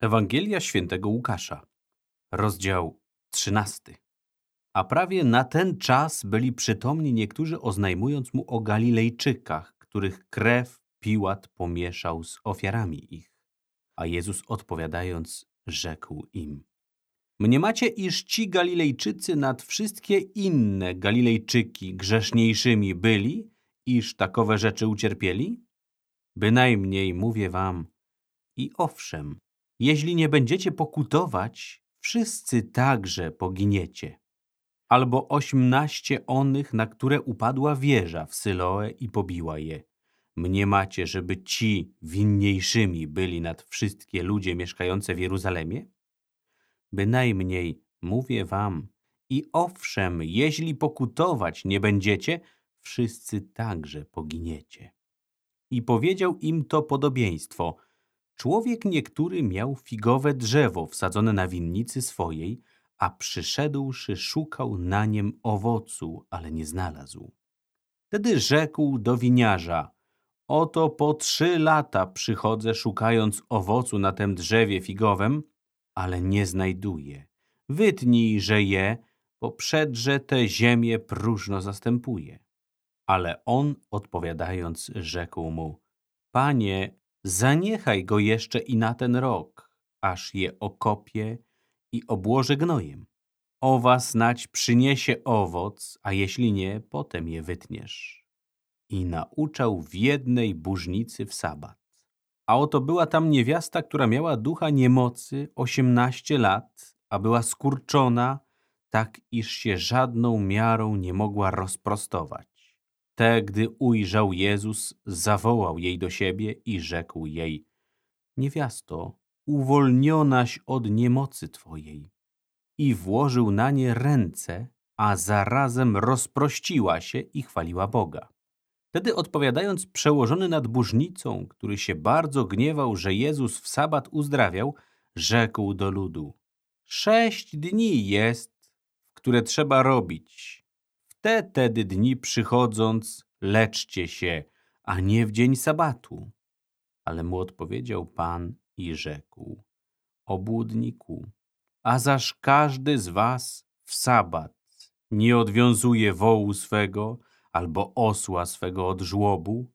Ewangelia świętego Łukasza, rozdział 13. A prawie na ten czas byli przytomni niektórzy oznajmując mu o Galilejczykach, których krew Piłat pomieszał z ofiarami ich. A Jezus odpowiadając, rzekł im: Mniemacie, iż ci Galilejczycy nad wszystkie inne Galilejczyki grzeszniejszymi byli, iż takowe rzeczy ucierpieli? Bynajmniej mówię wam, i owszem, jeśli nie będziecie pokutować, wszyscy także poginiecie. Albo ośmnaście onych, na które upadła wieża w Syloe i pobiła je. Mniemacie, żeby ci winniejszymi byli nad wszystkie ludzie mieszkające w Jeruzalemie? Bynajmniej, mówię wam, i owszem, jeśli pokutować nie będziecie, wszyscy także poginiecie. I powiedział im to podobieństwo – Człowiek niektóry miał figowe drzewo wsadzone na winnicy swojej, a przyszedłszy szukał na niem owocu, ale nie znalazł. Wtedy rzekł do winiarza, oto po trzy lata przychodzę szukając owocu na tym drzewie figowym, ale nie znajduję. Wytnij, że je, bo przedrze te ziemię próżno zastępuje. Ale on odpowiadając rzekł mu, Panie, Zaniechaj go jeszcze i na ten rok, aż je okopie i obłoży gnojem. Owa snać przyniesie owoc, a jeśli nie, potem je wytniesz. I nauczał w jednej burznicy w sabat. A oto była tam niewiasta, która miała ducha niemocy osiemnaście lat, a była skurczona, tak iż się żadną miarą nie mogła rozprostować. Te, gdy ujrzał Jezus, zawołał jej do siebie i rzekł jej, niewiasto, uwolnionaś od niemocy Twojej. I włożył na nie ręce, a zarazem rozprościła się i chwaliła Boga. Wtedy odpowiadając przełożony nad burznicą, który się bardzo gniewał, że Jezus w sabat uzdrawiał, rzekł do ludu, sześć dni jest, w które trzeba robić, te tedy dni przychodząc, leczcie się, a nie w dzień sabatu. Ale mu odpowiedział Pan i rzekł, obłudniku, a zaż każdy z was w sabat nie odwiązuje wołu swego albo osła swego od żłobu,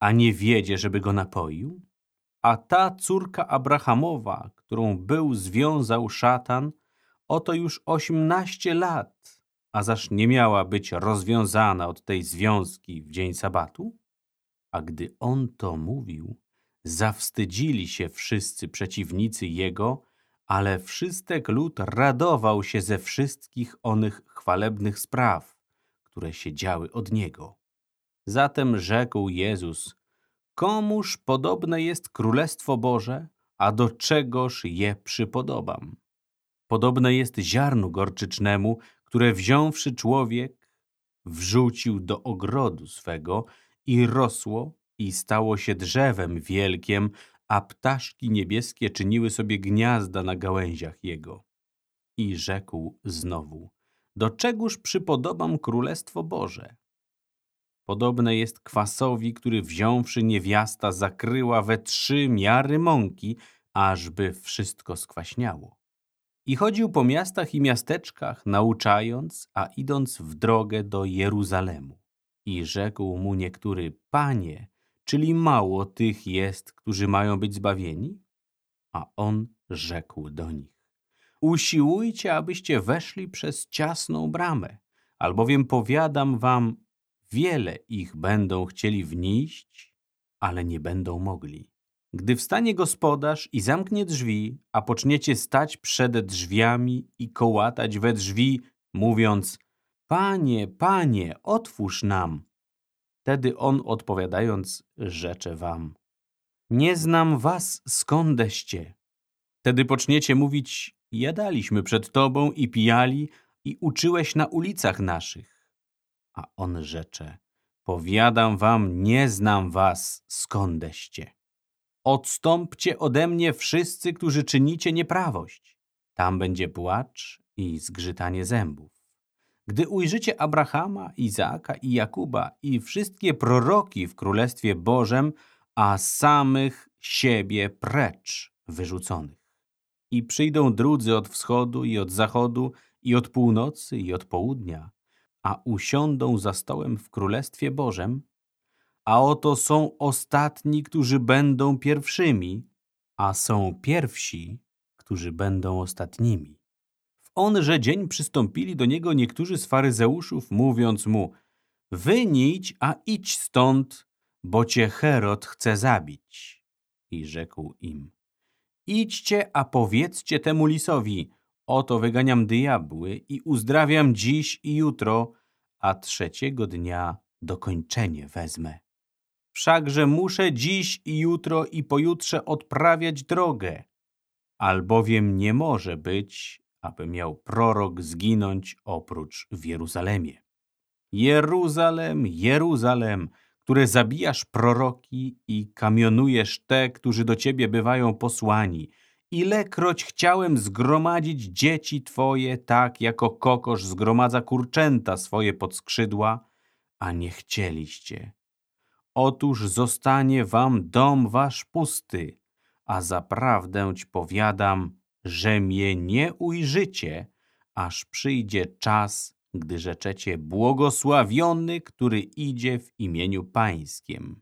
a nie wiedzie, żeby go napoił? A ta córka Abrahamowa, którą był związał szatan, oto już osiemnaście lat a zaż nie miała być rozwiązana od tej związki w dzień sabatu? A gdy on to mówił, zawstydzili się wszyscy przeciwnicy jego, ale wszystek lud radował się ze wszystkich onych chwalebnych spraw, które się działy od niego. Zatem rzekł Jezus, komuż podobne jest Królestwo Boże, a do czegoż je przypodobam? Podobne jest ziarnu gorczycznemu, które wziąwszy człowiek, wrzucił do ogrodu swego i rosło i stało się drzewem wielkiem, a ptaszki niebieskie czyniły sobie gniazda na gałęziach jego. I rzekł znowu, do czegóż przypodobam Królestwo Boże? Podobne jest kwasowi, który wziąwszy niewiasta zakryła we trzy miary mąki, ażby wszystko skwaśniało. I chodził po miastach i miasteczkach, nauczając, a idąc w drogę do Jeruzalemu. I rzekł mu niektóry, Panie, czyli mało tych jest, którzy mają być zbawieni? A on rzekł do nich, usiłujcie, abyście weszli przez ciasną bramę, albowiem powiadam wam, wiele ich będą chcieli wnieść, ale nie będą mogli. Gdy wstanie gospodarz i zamknie drzwi, a poczniecie stać przed drzwiami i kołatać we drzwi, mówiąc Panie, Panie, otwórz nam. Wtedy on odpowiadając, rzecze wam Nie znam was, skądeście. Wtedy poczniecie mówić Jadaliśmy przed tobą i pijali i uczyłeś na ulicach naszych. A on rzecze Powiadam wam, nie znam was, skądeście. Odstąpcie ode mnie wszyscy, którzy czynicie nieprawość. Tam będzie płacz i zgrzytanie zębów. Gdy ujrzycie Abrahama, Izaaka i Jakuba i wszystkie proroki w Królestwie Bożem, a samych siebie precz wyrzuconych. I przyjdą drudzy od wschodu i od zachodu, i od północy, i od południa, a usiądą za stołem w Królestwie Bożem. A oto są ostatni, którzy będą pierwszymi, a są pierwsi, którzy będą ostatnimi. W onże dzień przystąpili do niego niektórzy z faryzeuszów, mówiąc mu, Wynić, a idź stąd, bo cię Herod chce zabić. I rzekł im, idźcie, a powiedzcie temu lisowi, oto wyganiam diabły i uzdrawiam dziś i jutro, a trzeciego dnia dokończenie wezmę. Wszakże muszę dziś i jutro i pojutrze odprawiać drogę, albowiem nie może być, aby miał prorok zginąć oprócz w Jeruzalemie. Jeruzalem, Jeruzalem, które zabijasz proroki i kamionujesz te, którzy do ciebie bywają posłani. Ilekroć chciałem zgromadzić dzieci twoje, tak jako kokosz zgromadza kurczęta swoje pod skrzydła, a nie chcieliście. Otóż zostanie wam dom wasz pusty, a zaprawdę ci powiadam, że mnie nie ujrzycie, aż przyjdzie czas, gdy rzeczecie błogosławiony, który idzie w imieniu Pańskiem.